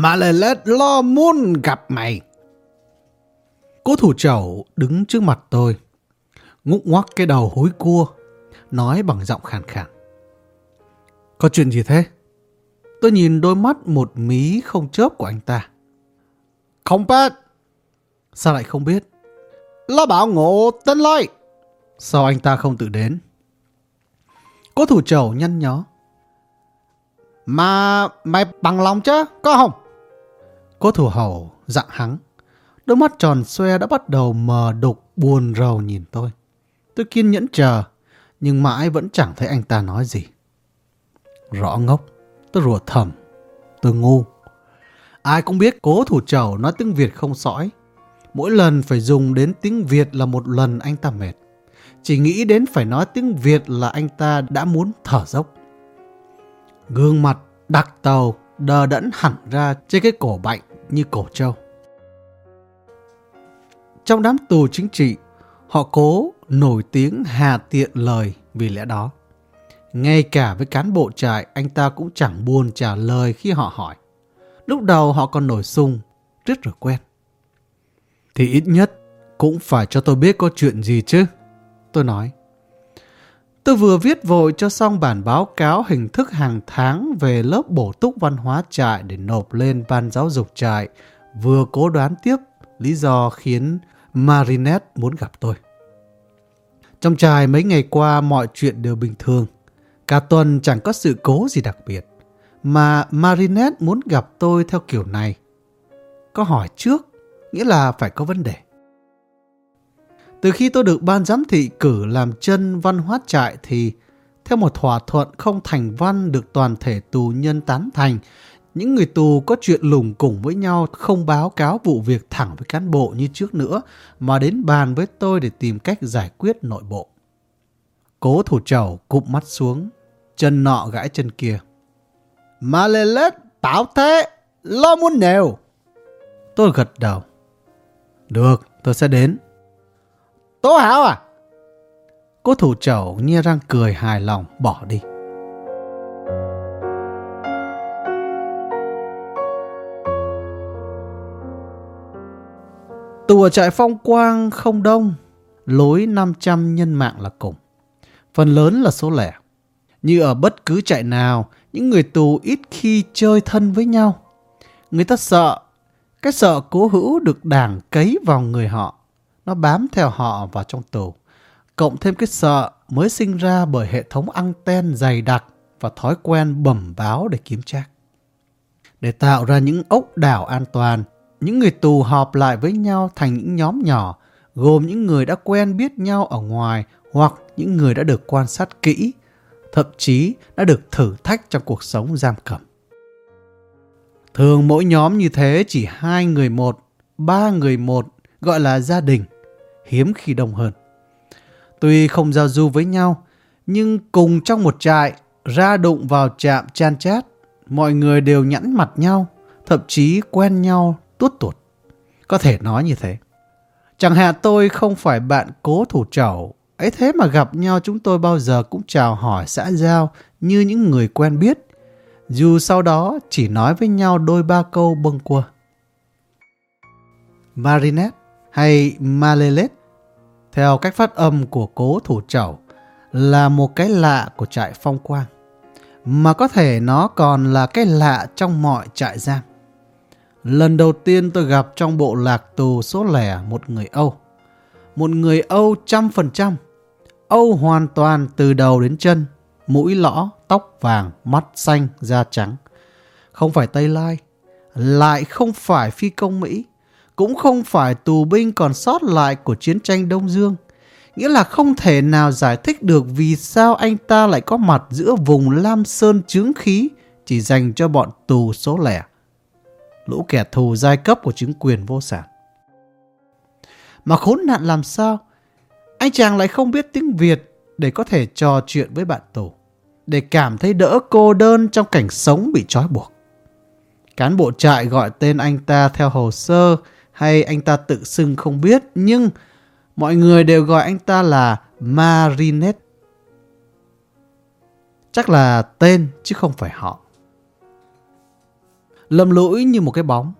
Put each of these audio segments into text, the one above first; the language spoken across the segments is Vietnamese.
Mà lại lết lo muốn gặp mày. Cố thủ chẩu đứng trước mặt tôi, ngúc ngoắc cái đầu hối cua, nói bằng giọng khàn khàn. Có chuyện gì thế? Tôi nhìn đôi mắt một mí không chớp của anh ta. Không biết. Sao lại không biết? Là bảo ngộ tên lôi. Sao anh ta không tự đến? Cố thủ chầu nhăn nhó. Mà mày bằng lòng chứ, có không? Cố thủ hầu dặn hắng. Đôi mắt tròn xoe đã bắt đầu mờ đục buồn rầu nhìn tôi. Tôi kiên nhẫn chờ, nhưng mãi vẫn chẳng thấy anh ta nói gì. Rõ ngốc, tôi rùa thầm, tôi ngu. Ai cũng biết cố thủ chầu nói tiếng Việt không sõi. Mỗi lần phải dùng đến tiếng Việt là một lần anh ta mệt. Chỉ nghĩ đến phải nói tiếng Việt là anh ta đã muốn thở dốc. Gương mặt đặc tàu đờ đẫn hẳn ra trên cái cổ bệnh như cổ trâu. Trong đám tù chính trị, họ cố nổi tiếng hà tiện lời vì lẽ đó. Ngay cả với cán bộ trại, anh ta cũng chẳng buồn trả lời khi họ hỏi. Lúc đầu họ còn nổi sung, rất rồi quen. Thì ít nhất cũng phải cho tôi biết có chuyện gì chứ. Tôi nói. Tôi vừa viết vội cho xong bản báo cáo hình thức hàng tháng về lớp bổ túc văn hóa trại để nộp lên ban giáo dục trại, vừa cố đoán tiếp lý do khiến Marinette muốn gặp tôi. Trong trại mấy ngày qua mọi chuyện đều bình thường. Cả tuần chẳng có sự cố gì đặc biệt. Mà Marinette muốn gặp tôi theo kiểu này. Có hỏi trước, nghĩa là phải có vấn đề. Từ khi tôi được ban giám thị cử làm chân văn hóa trại thì theo một thỏa thuận không thành văn được toàn thể tù nhân tán thành, những người tù có chuyện lùng cùng với nhau không báo cáo vụ việc thẳng với cán bộ như trước nữa mà đến bàn với tôi để tìm cách giải quyết nội bộ. Cố thủ trầu cụp mắt xuống, chân nọ gãi chân kia. Mà lê lết, bảo thế, lo muốn nèo. Tôi gật đầu. Được, tôi sẽ đến. Tố Hảo à? Cô thủ chầu nhe răng cười hài lòng bỏ đi. Tù ở trại phong quang không đông, lối 500 nhân mạng là cùng. Phần lớn là số lẻ. Như ở bất cứ trại nào, những người tù ít khi chơi thân với nhau. Người ta sợ, cái sợ cố hữu được đảng cấy vào người họ nó bám theo họ vào trong tù. Cộng thêm cái sợ mới sinh ra bởi hệ thống anten dày đặc và thói quen bẩm báo để kiếm trác. Để tạo ra những ốc đảo an toàn, những người tù họp lại với nhau thành những nhóm nhỏ, gồm những người đã quen biết nhau ở ngoài hoặc những người đã được quan sát kỹ, thậm chí đã được thử thách trong cuộc sống giam cầm. Thường mỗi nhóm như thế chỉ hai người một, ba người một gọi là gia đình, hiếm khi đông hơn. Tuy không giao du với nhau, nhưng cùng trong một trại, ra đụng vào trạm chan chát, mọi người đều nhẵn mặt nhau, thậm chí quen nhau tuốt tuột. Có thể nói như thế. Chẳng hạn tôi không phải bạn cố thủ trẩu, ấy thế mà gặp nhau chúng tôi bao giờ cũng chào hỏi xã giao như những người quen biết, dù sau đó chỉ nói với nhau đôi ba câu bâng quơ. Marinette hay Malelet, theo cách phát âm của cố thủ trầu, là một cái lạ của trại phong quang, mà có thể nó còn là cái lạ trong mọi trại giam. Lần đầu tiên tôi gặp trong bộ lạc tù số lẻ một người Âu. Một người Âu trăm phần trăm. Âu hoàn toàn từ đầu đến chân, mũi lõ, tóc vàng, mắt xanh, da trắng. Không phải Tây Lai, lại không phải phi công Mỹ, cũng không phải tù binh còn sót lại của chiến tranh Đông Dương. Nghĩa là không thể nào giải thích được vì sao anh ta lại có mặt giữa vùng Lam Sơn chứng khí, chỉ dành cho bọn tù số lẻ. Lũ kẻ thù giai cấp của chính quyền vô sản. Mà khốn nạn làm sao? Anh chàng lại không biết tiếng Việt để có thể trò chuyện với bạn tù. Để cảm thấy đỡ cô đơn trong cảnh sống bị trói buộc. Cán bộ trại gọi tên anh ta theo hồ sơ hay anh ta tự xưng không biết, nhưng mọi người đều gọi anh ta là Marinette. Chắc là tên chứ không phải họ. lầm lũi như một cái bóng.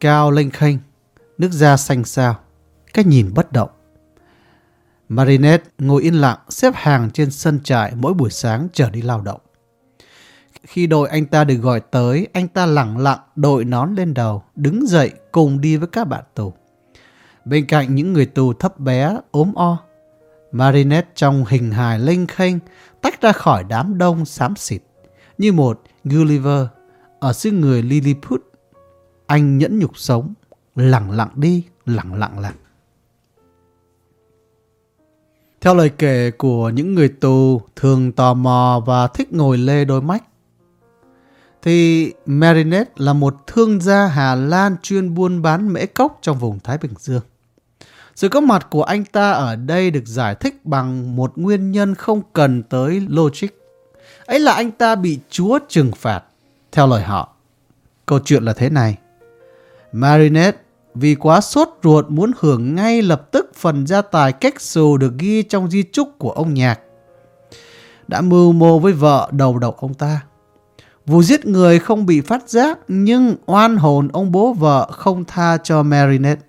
Cao lênh khênh, nước da xanh xao, cách nhìn bất động. Marinette ngồi yên lặng xếp hàng trên sân trại mỗi buổi sáng trở đi lao động. Khi đội anh ta được gọi tới, anh ta lặng lặng đội nón lên đầu, đứng dậy cùng đi với các bạn tù. Bên cạnh những người tù thấp bé, ốm o, Marinette trong hình hài lênh khênh tách ra khỏi đám đông xám xịt, như một Gulliver ở xứ người Lilliput. Anh nhẫn nhục sống, lặng lặng đi, lặng lặng lặng. Theo lời kể của những người tù thường tò mò và thích ngồi lê đôi mắt, thì Marinette là một thương gia Hà Lan chuyên buôn bán mễ cốc trong vùng Thái Bình Dương. Sự có mặt của anh ta ở đây được giải thích bằng một nguyên nhân không cần tới logic. Ấy là anh ta bị Chúa trừng phạt, theo lời họ. Câu chuyện là thế này. Marinette vì quá sốt ruột muốn hưởng ngay lập tức phần gia tài cách xù được ghi trong di chúc của ông Nhạc. Đã mưu mô với vợ đầu độc ông ta. Vụ giết người không bị phát giác nhưng oan hồn ông bố vợ không tha cho Marinette.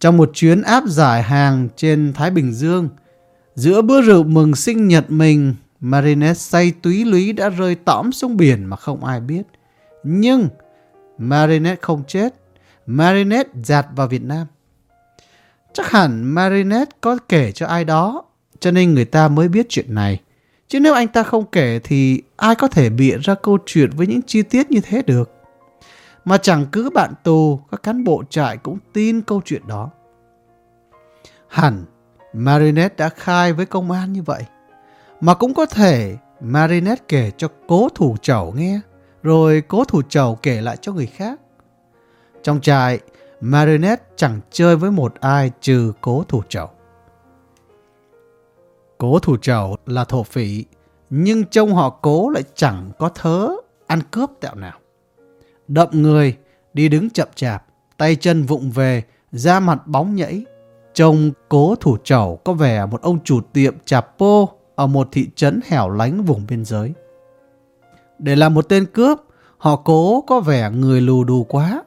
Trong một chuyến áp giải hàng trên Thái Bình Dương, giữa bữa rượu mừng sinh nhật mình, Marinette say túy lý đã rơi tõm xuống biển mà không ai biết. Nhưng Marinette không chết, Marinette giạt vào Việt Nam. Chắc hẳn Marinette có kể cho ai đó, cho nên người ta mới biết chuyện này. Chứ nếu anh ta không kể thì ai có thể bịa ra câu chuyện với những chi tiết như thế được. Mà chẳng cứ bạn tù, các cán bộ trại cũng tin câu chuyện đó. Hẳn, Marinette đã khai với công an như vậy. Mà cũng có thể Marinette kể cho cố thủ chầu nghe, rồi cố thủ chầu kể lại cho người khác. Trong trại, Marinette chẳng chơi với một ai trừ cố thủ chầu. Cố thủ trầu là thổ phỉ, nhưng trông họ cố lại chẳng có thớ ăn cướp tẹo nào. Đậm người, đi đứng chậm chạp, tay chân vụng về, da mặt bóng nhảy. Trông cố thủ trầu có vẻ một ông chủ tiệm chạp pô ở một thị trấn hẻo lánh vùng biên giới. Để làm một tên cướp, họ cố có vẻ người lù đù quá,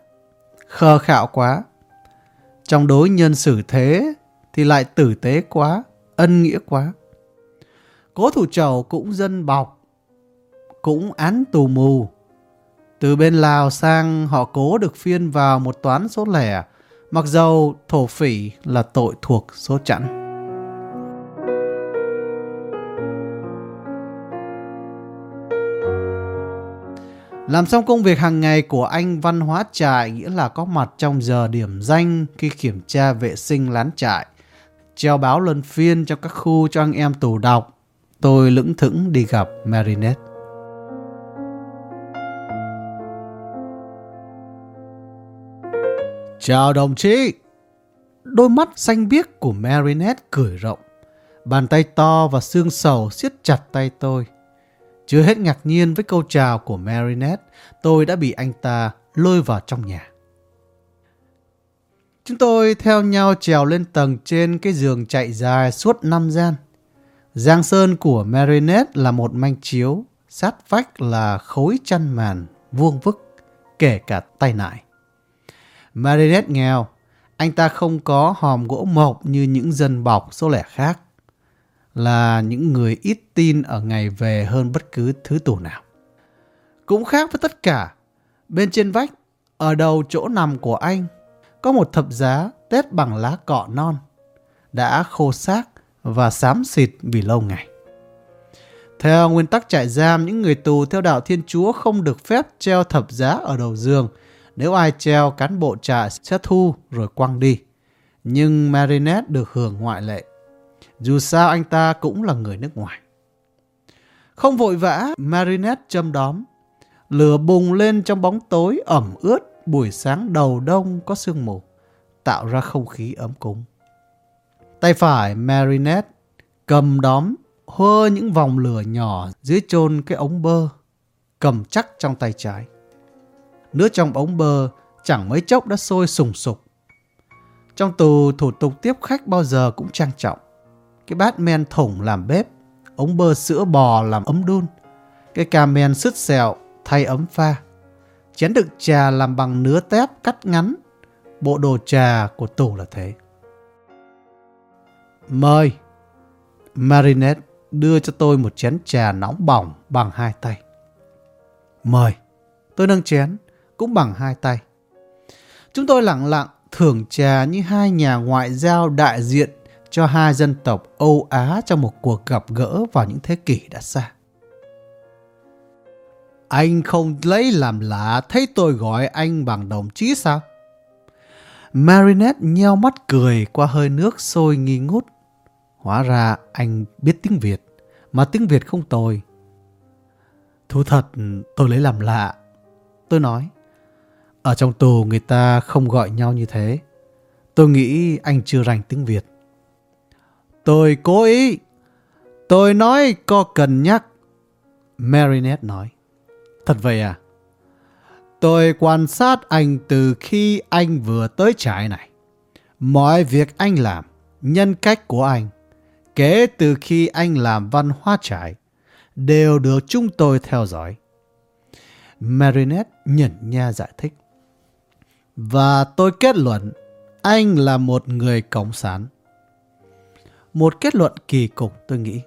khờ khạo quá. Trong đối nhân xử thế thì lại tử tế quá, ân nghĩa quá. Cố thủ chầu cũng dân bọc, cũng án tù mù. Từ bên Lào sang họ cố được phiên vào một toán số lẻ, mặc dầu thổ phỉ là tội thuộc số chẵn. Làm xong công việc hàng ngày của anh văn hóa trại nghĩa là có mặt trong giờ điểm danh khi kiểm tra vệ sinh lán trại, treo báo luân phiên cho các khu cho anh em tù đọc tôi lững thững đi gặp Marinette. Chào đồng chí! Đôi mắt xanh biếc của Marinette cười rộng. Bàn tay to và xương sầu siết chặt tay tôi. Chưa hết ngạc nhiên với câu chào của Marinette, tôi đã bị anh ta lôi vào trong nhà. Chúng tôi theo nhau trèo lên tầng trên cái giường chạy dài suốt năm gian. Giang sơn của Marinette là một manh chiếu, sát vách là khối chăn màn, vuông vức, kể cả tay nải. Marinette nghèo, anh ta không có hòm gỗ mộc như những dân bọc số lẻ khác, là những người ít tin ở ngày về hơn bất cứ thứ tù nào. Cũng khác với tất cả, bên trên vách, ở đầu chỗ nằm của anh, có một thập giá tết bằng lá cọ non, đã khô xác và xám xịt vì lâu ngày. Theo nguyên tắc trại giam, những người tù theo đạo Thiên Chúa không được phép treo thập giá ở đầu giường. Nếu ai treo, cán bộ trại sẽ thu rồi quăng đi. Nhưng Marinette được hưởng ngoại lệ. Dù sao anh ta cũng là người nước ngoài. Không vội vã, Marinette châm đóm. Lửa bùng lên trong bóng tối ẩm ướt buổi sáng đầu đông có sương mù, tạo ra không khí ấm cúng. Tay phải Marinette cầm đóm hơ những vòng lửa nhỏ dưới chôn cái ống bơ, cầm chắc trong tay trái. Nước trong ống bơ chẳng mấy chốc đã sôi sùng sục. Trong tù thủ tục tiếp khách bao giờ cũng trang trọng. Cái bát men thủng làm bếp, ống bơ sữa bò làm ấm đun, cái cà men sứt xẹo thay ấm pha. chén đựng trà làm bằng nứa tép cắt ngắn. Bộ đồ trà của tù là thế. Mời. Marinette đưa cho tôi một chén trà nóng bỏng bằng hai tay. Mời. Tôi nâng chén, cũng bằng hai tay. Chúng tôi lặng lặng thưởng trà như hai nhà ngoại giao đại diện cho hai dân tộc Âu Á trong một cuộc gặp gỡ vào những thế kỷ đã xa. Anh không lấy làm lạ thấy tôi gọi anh bằng đồng chí sao? Marinette nheo mắt cười qua hơi nước sôi nghi ngút. Hóa ra anh biết tiếng Việt, mà tiếng Việt không tồi. Thú thật, tôi lấy làm lạ. Tôi nói, ở trong tù người ta không gọi nhau như thế. Tôi nghĩ anh chưa rành tiếng Việt. Tôi cố ý. Tôi nói có cần nhắc. Marinette nói. Thật vậy à? Tôi quan sát anh từ khi anh vừa tới trại này. Mọi việc anh làm, nhân cách của anh, kể từ khi anh làm văn hóa trải đều được chúng tôi theo dõi. Marinette nhận nha giải thích. Và tôi kết luận anh là một người cộng sản. Một kết luận kỳ cục tôi nghĩ.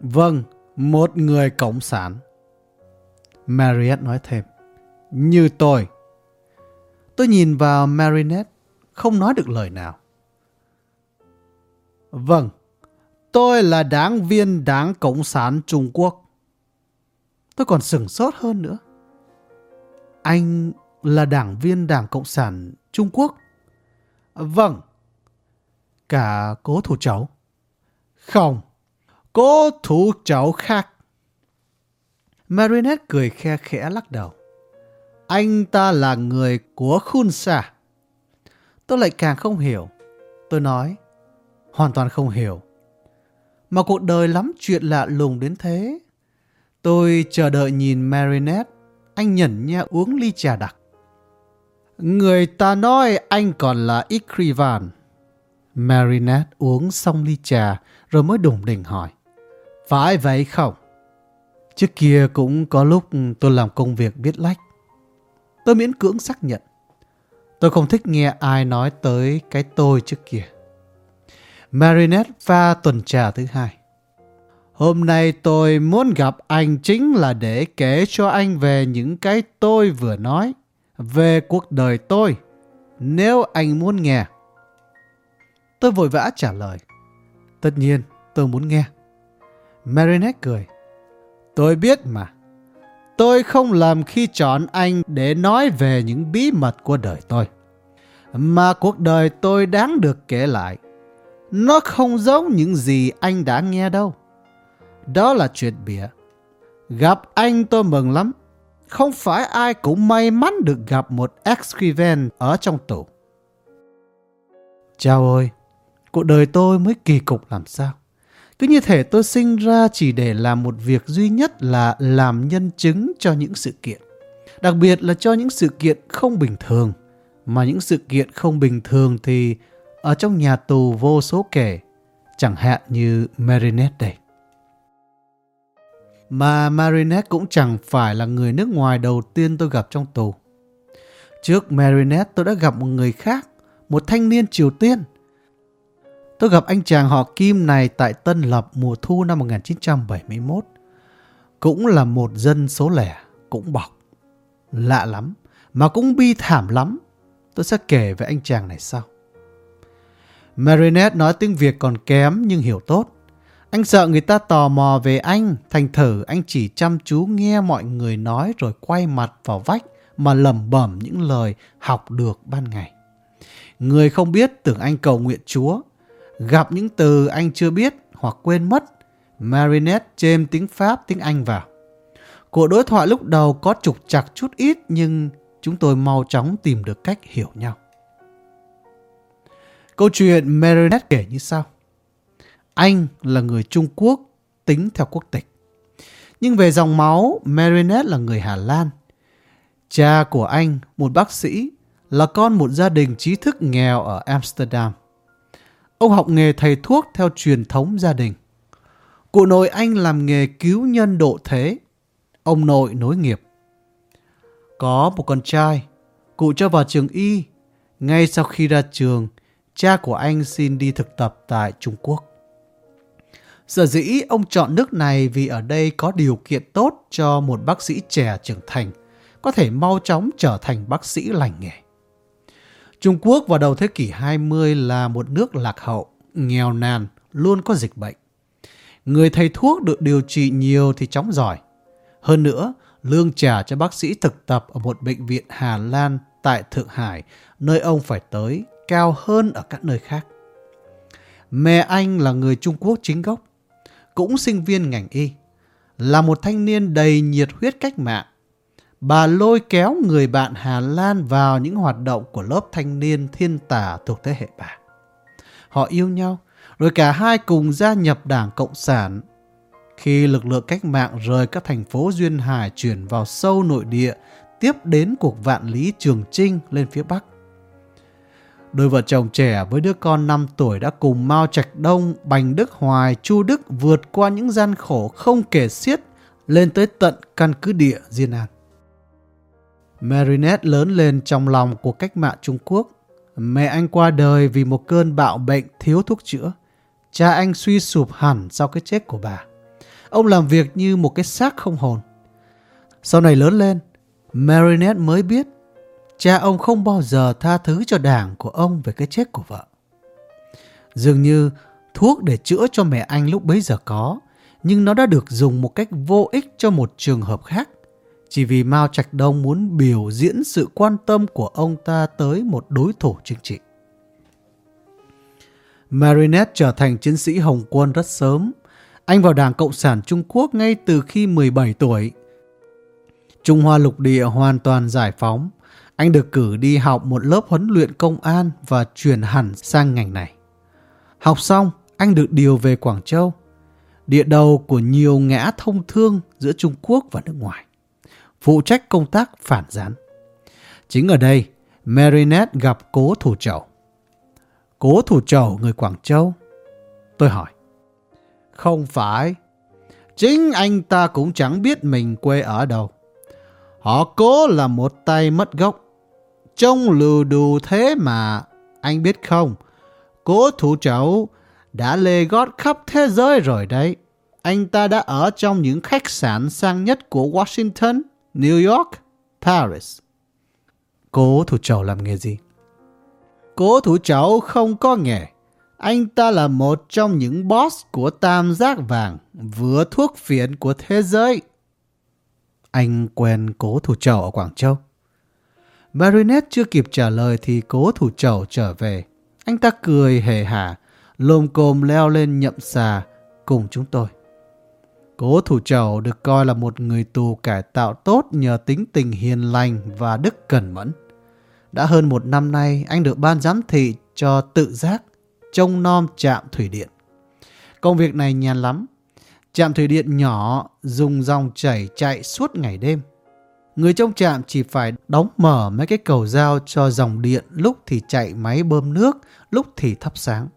Vâng, một người cộng sản. Mariette nói thêm. Như tôi. Tôi nhìn vào Marinette, không nói được lời nào. Vâng, tôi là đảng viên Đảng Cộng sản Trung Quốc. Tôi còn sửng sốt hơn nữa. Anh là đảng viên Đảng Cộng sản Trung Quốc? Vâng. Cả cố thủ cháu? Không, cố thủ cháu khác. Marinette cười khe khẽ lắc đầu. Anh ta là người của Khun Sa. Tôi lại càng không hiểu. Tôi nói, hoàn toàn không hiểu. Mà cuộc đời lắm chuyện lạ lùng đến thế. Tôi chờ đợi nhìn Marinette, anh nhẩn nha uống ly trà đặc. Người ta nói anh còn là Ikrivan. Marinette uống xong ly trà rồi mới đùng đỉnh hỏi. Phải vậy không? Trước kia cũng có lúc tôi làm công việc biết lách. Tôi miễn cưỡng xác nhận. Tôi không thích nghe ai nói tới cái tôi trước kia. Marinette pha tuần trà thứ hai. Hôm nay tôi muốn gặp anh chính là để kể cho anh về những cái tôi vừa nói, về cuộc đời tôi, nếu anh muốn nghe. Tôi vội vã trả lời. Tất nhiên, tôi muốn nghe. Marinette cười. Tôi biết mà. Tôi không làm khi chọn anh để nói về những bí mật của đời tôi. Mà cuộc đời tôi đáng được kể lại. Nó không giống những gì anh đã nghe đâu. Đó là chuyện bịa. Gặp anh tôi mừng lắm. Không phải ai cũng may mắn được gặp một ex-scriven ở trong tủ. Chào ơi, cuộc đời tôi mới kỳ cục làm sao? Cứ như thể tôi sinh ra chỉ để làm một việc duy nhất là làm nhân chứng cho những sự kiện. Đặc biệt là cho những sự kiện không bình thường. Mà những sự kiện không bình thường thì ở trong nhà tù vô số kể, chẳng hạn như Marinette đây. Mà Marinette cũng chẳng phải là người nước ngoài đầu tiên tôi gặp trong tù. Trước Marinette tôi đã gặp một người khác, một thanh niên Triều Tiên. Tôi gặp anh chàng họ Kim này tại Tân Lập mùa thu năm 1971. Cũng là một dân số lẻ, cũng bọc. Lạ lắm, mà cũng bi thảm lắm. Tôi sẽ kể về anh chàng này sau. Marinette nói tiếng Việt còn kém nhưng hiểu tốt. Anh sợ người ta tò mò về anh, thành thử anh chỉ chăm chú nghe mọi người nói rồi quay mặt vào vách mà lẩm bẩm những lời học được ban ngày. Người không biết tưởng anh cầu nguyện Chúa, gặp những từ anh chưa biết hoặc quên mất, Marinette chêm tiếng Pháp, tiếng Anh vào. Cuộc đối thoại lúc đầu có trục chặt chút ít nhưng chúng tôi mau chóng tìm được cách hiểu nhau. Câu chuyện Marinette kể như sau. Anh là người Trung Quốc tính theo quốc tịch. Nhưng về dòng máu, Marinette là người Hà Lan. Cha của anh, một bác sĩ, là con một gia đình trí thức nghèo ở Amsterdam. Ông học nghề thầy thuốc theo truyền thống gia đình. Cụ nội anh làm nghề cứu nhân độ thế. Ông nội nối nghiệp. có một con trai. Cụ cho vào trường y. Ngay sau khi ra trường, cha của anh xin đi thực tập tại Trung Quốc. Sở dĩ ông chọn nước này vì ở đây có điều kiện tốt cho một bác sĩ trẻ trưởng thành, có thể mau chóng trở thành bác sĩ lành nghề. Trung Quốc vào đầu thế kỷ 20 là một nước lạc hậu, nghèo nàn, luôn có dịch bệnh. Người thầy thuốc được điều trị nhiều thì chóng giỏi. Hơn nữa, lương trả cho bác sĩ thực tập ở một bệnh viện Hà Lan tại Thượng Hải, nơi ông phải tới, cao hơn ở các nơi khác. Mẹ anh là người Trung Quốc chính gốc, cũng sinh viên ngành y, là một thanh niên đầy nhiệt huyết cách mạng. Bà lôi kéo người bạn Hà Lan vào những hoạt động của lớp thanh niên thiên tả thuộc thế hệ bà. Họ yêu nhau, rồi cả hai cùng gia nhập Đảng Cộng sản. Khi lực lượng cách mạng rời các thành phố Duyên Hải chuyển vào sâu nội địa, tiếp đến cuộc vạn lý Trường Trinh lên phía Bắc. Đôi vợ chồng trẻ với đứa con 5 tuổi đã cùng Mao Trạch Đông, Bành Đức Hoài, Chu Đức vượt qua những gian khổ không kể xiết lên tới tận căn cứ địa Diên An. Marinette lớn lên trong lòng của cách mạng Trung Quốc. Mẹ anh qua đời vì một cơn bạo bệnh thiếu thuốc chữa. Cha anh suy sụp hẳn sau cái chết của bà. Ông làm việc như một cái xác không hồn. Sau này lớn lên, Marinette mới biết cha ông không bao giờ tha thứ cho đảng của ông về cái chết của vợ. Dường như thuốc để chữa cho mẹ anh lúc bấy giờ có, nhưng nó đã được dùng một cách vô ích cho một trường hợp khác, chỉ vì Mao Trạch Đông muốn biểu diễn sự quan tâm của ông ta tới một đối thủ chính trị. Marinette trở thành chiến sĩ Hồng quân rất sớm. Anh vào Đảng Cộng sản Trung Quốc ngay từ khi 17 tuổi. Trung Hoa lục địa hoàn toàn giải phóng. Anh được cử đi học một lớp huấn luyện công an và chuyển hẳn sang ngành này. Học xong, anh được điều về Quảng Châu, địa đầu của nhiều ngã thông thương giữa Trung Quốc và nước ngoài, phụ trách công tác phản gián. Chính ở đây, Marinette gặp cố thủ chầu. Cố thủ chầu người Quảng Châu? Tôi hỏi. Không phải. Chính anh ta cũng chẳng biết mình quê ở đâu. Họ cố là một tay mất gốc. Trông lù đù thế mà, anh biết không, cố thủ cháu đã lê gót khắp thế giới rồi đấy. Anh ta đã ở trong những khách sạn sang nhất của Washington, New York, Paris. Cố thủ cháu làm nghề gì? Cố thủ cháu không có nghề. Anh ta là một trong những boss của tam giác vàng, vừa thuốc phiện của thế giới. Anh quen cố thủ cháu ở Quảng Châu. Marinette chưa kịp trả lời thì cố thủ chầu trở về. Anh ta cười hề hả, lồm cồm leo lên nhậm xà cùng chúng tôi. Cố thủ chầu được coi là một người tù cải tạo tốt nhờ tính tình hiền lành và đức cẩn mẫn. Đã hơn một năm nay, anh được ban giám thị cho tự giác trông nom trạm thủy điện. Công việc này nhàn lắm. Trạm thủy điện nhỏ dùng dòng chảy chạy suốt ngày đêm. Người trong trạm chỉ phải đóng mở mấy cái cầu dao cho dòng điện lúc thì chạy máy bơm nước, lúc thì thắp sáng.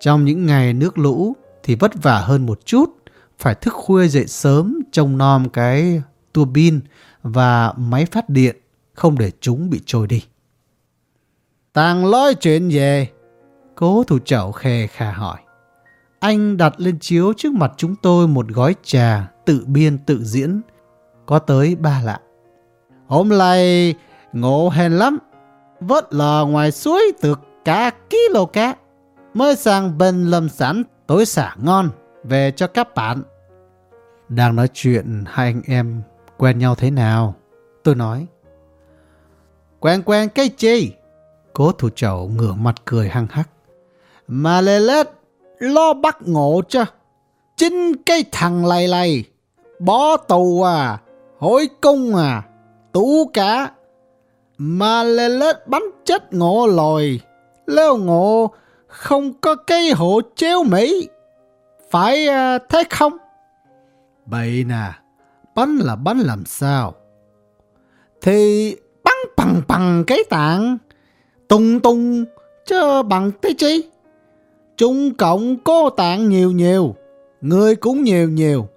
Trong những ngày nước lũ thì vất vả hơn một chút, phải thức khuya dậy sớm trông nom cái tua bin và máy phát điện không để chúng bị trôi đi. Tàng nói chuyện về. Cố thủ chậu khề khà hỏi. Anh đặt lên chiếu trước mặt chúng tôi một gói trà tự biên tự diễn, có tới ba lạng. Hôm nay ngộ hèn lắm, vớt lò ngoài suối được cả kilo cá. Mới sang bên lâm sản tối xả ngon, về cho các bạn. Đang nói chuyện hai anh em quen nhau thế nào? Tôi nói. Quen quen cái chi? Cố thủ chậu ngửa mặt cười hăng hắc. Mà lê lết lo bắt ngộ chứ. Chính cái thằng lầy lầy. Bó tù à. Hối cung à. Tú cá Mà lê lết bắn chết ngộ lòi. Lêu ngộ không có cây hộ chéo Mỹ. Phải à, thế không? Bậy nè. Bắn là bắn làm sao? Thì bắn bằng bằng cái tạng. Tung tung chứ bằng cái chi? Trung Cộng có tạng nhiều nhiều, người cũng nhiều nhiều,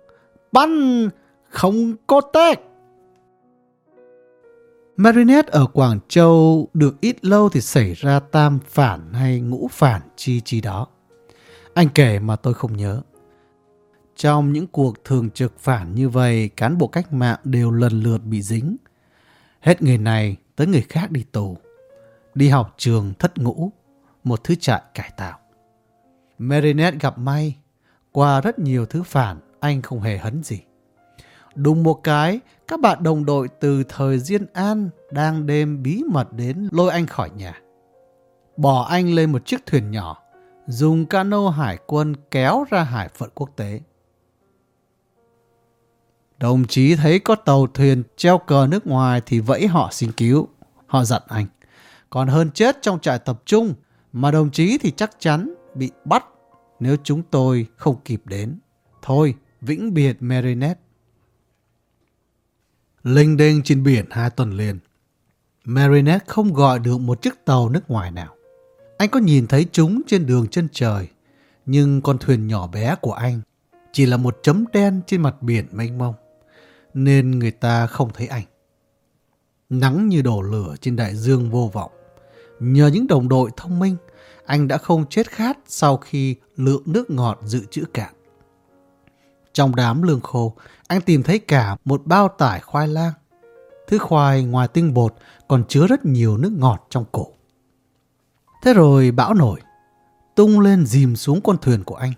bánh không có tác. Marinette ở Quảng Châu được ít lâu thì xảy ra tam phản hay ngũ phản chi chi đó. Anh kể mà tôi không nhớ. Trong những cuộc thường trực phản như vậy, cán bộ cách mạng đều lần lượt bị dính. Hết người này tới người khác đi tù. Đi học trường thất ngũ, một thứ trại cải tạo. Marinette gặp may, qua rất nhiều thứ phản, anh không hề hấn gì đúng một cái, các bạn đồng đội từ thời Diên An đang đêm bí mật đến lôi anh khỏi nhà. Bỏ anh lên một chiếc thuyền nhỏ, dùng cano hải quân kéo ra hải phận quốc tế. Đồng chí thấy có tàu thuyền treo cờ nước ngoài thì vẫy họ xin cứu. Họ dặn anh. Còn hơn chết trong trại tập trung mà đồng chí thì chắc chắn bị bắt nếu chúng tôi không kịp đến. Thôi, vĩnh biệt Marinette. Linh đênh trên biển hai tuần liền. Marinette không gọi được một chiếc tàu nước ngoài nào. Anh có nhìn thấy chúng trên đường chân trời, nhưng con thuyền nhỏ bé của anh chỉ là một chấm đen trên mặt biển mênh mông, nên người ta không thấy anh. Nắng như đổ lửa trên đại dương vô vọng. Nhờ những đồng đội thông minh, anh đã không chết khát sau khi lượng nước ngọt dự trữ cạn. Trong đám lương khô, anh tìm thấy cả một bao tải khoai lang. Thứ khoai ngoài tinh bột còn chứa rất nhiều nước ngọt trong cổ. Thế rồi bão nổi, tung lên dìm xuống con thuyền của anh.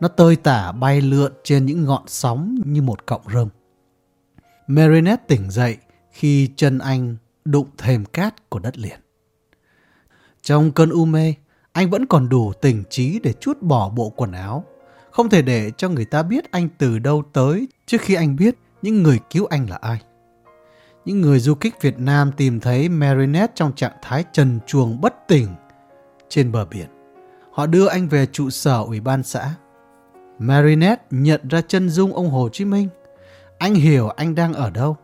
Nó tơi tả bay lượn trên những ngọn sóng như một cọng rơm. Marinette tỉnh dậy khi chân anh đụng thềm cát của đất liền. Trong cơn u mê, anh vẫn còn đủ tỉnh trí để chút bỏ bộ quần áo không thể để cho người ta biết anh từ đâu tới trước khi anh biết những người cứu anh là ai. Những người du kích Việt Nam tìm thấy Marinette trong trạng thái trần chuồng bất tỉnh trên bờ biển. Họ đưa anh về trụ sở ủy ban xã. Marinette nhận ra chân dung ông Hồ Chí Minh. Anh hiểu anh đang ở đâu.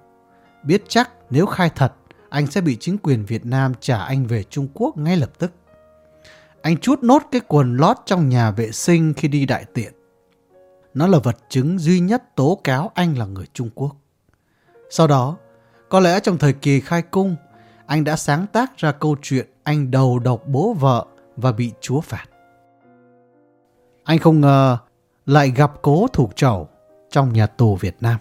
Biết chắc nếu khai thật, anh sẽ bị chính quyền Việt Nam trả anh về Trung Quốc ngay lập tức. Anh chút nốt cái quần lót trong nhà vệ sinh khi đi đại tiện. Nó là vật chứng duy nhất tố cáo anh là người Trung Quốc. Sau đó, có lẽ trong thời kỳ khai cung, anh đã sáng tác ra câu chuyện anh đầu độc bố vợ và bị chúa phạt. Anh không ngờ lại gặp cố thủ trầu trong nhà tù Việt Nam.